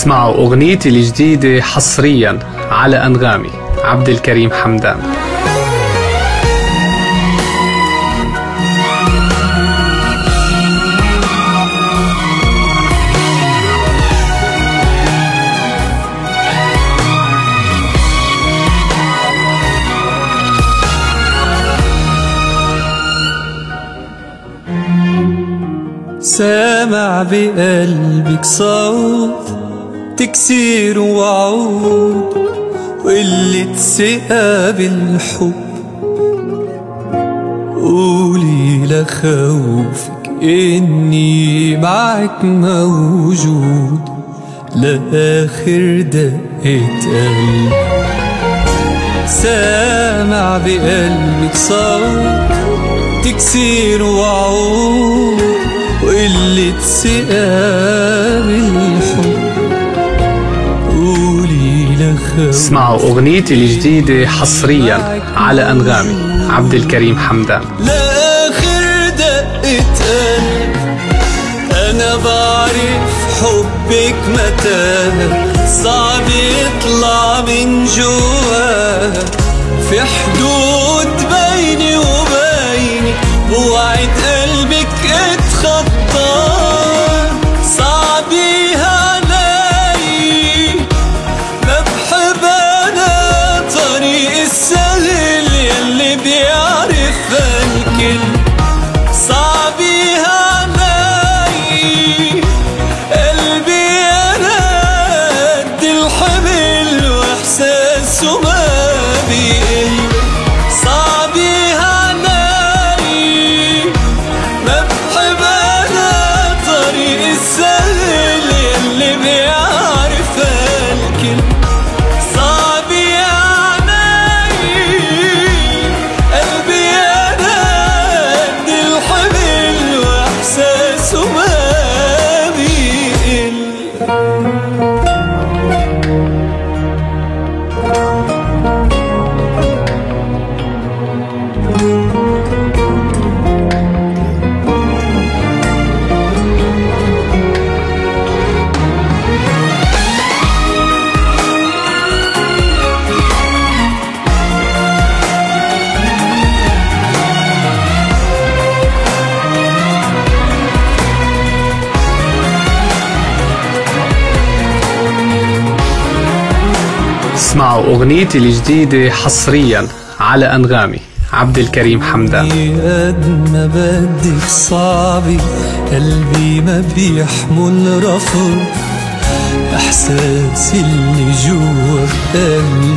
اسمعوا أغنيتي الجديدة حصريا على أنغامي عبد الكريم حمدان. سامع بقلبك صوت تكسير وعود وقلة ثقة بالحب. قولي لخوفك إني معك موجود لآخر دقة قلب سامع بقلبك صوت تكسير وعود وقلة ثقة بالحب. اسمعوا أغنيتي الجديدة حصريا على أنغامي. عبد الكريم حمدان. لآخر دقة قلب أنا بعرف حبك متى. صعب يطلع من جوا اسمعوا أغنيتي الجديدة حصريا على أنغامي. عبد الكريم حمدان. قد ما بدك صعبي قلبي ما بيحمل رفض. احساسي اللي جوا قلبي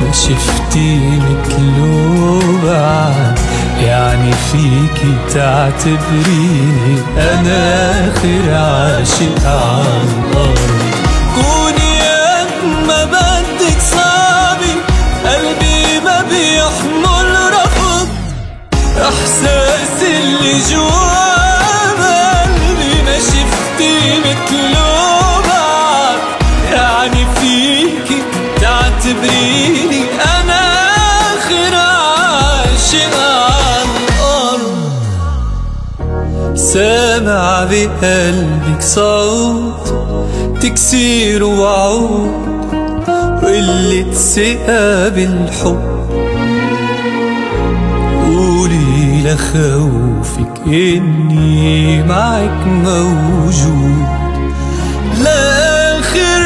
ما شفتي مثله بعد يعني فيكي تعتبريني أنا اخر عاشق على الأرض سامع بقلبك صوت تكسير وعود وقلة ثقة بالحب قولي لخوفك إني معك موجود. لآخر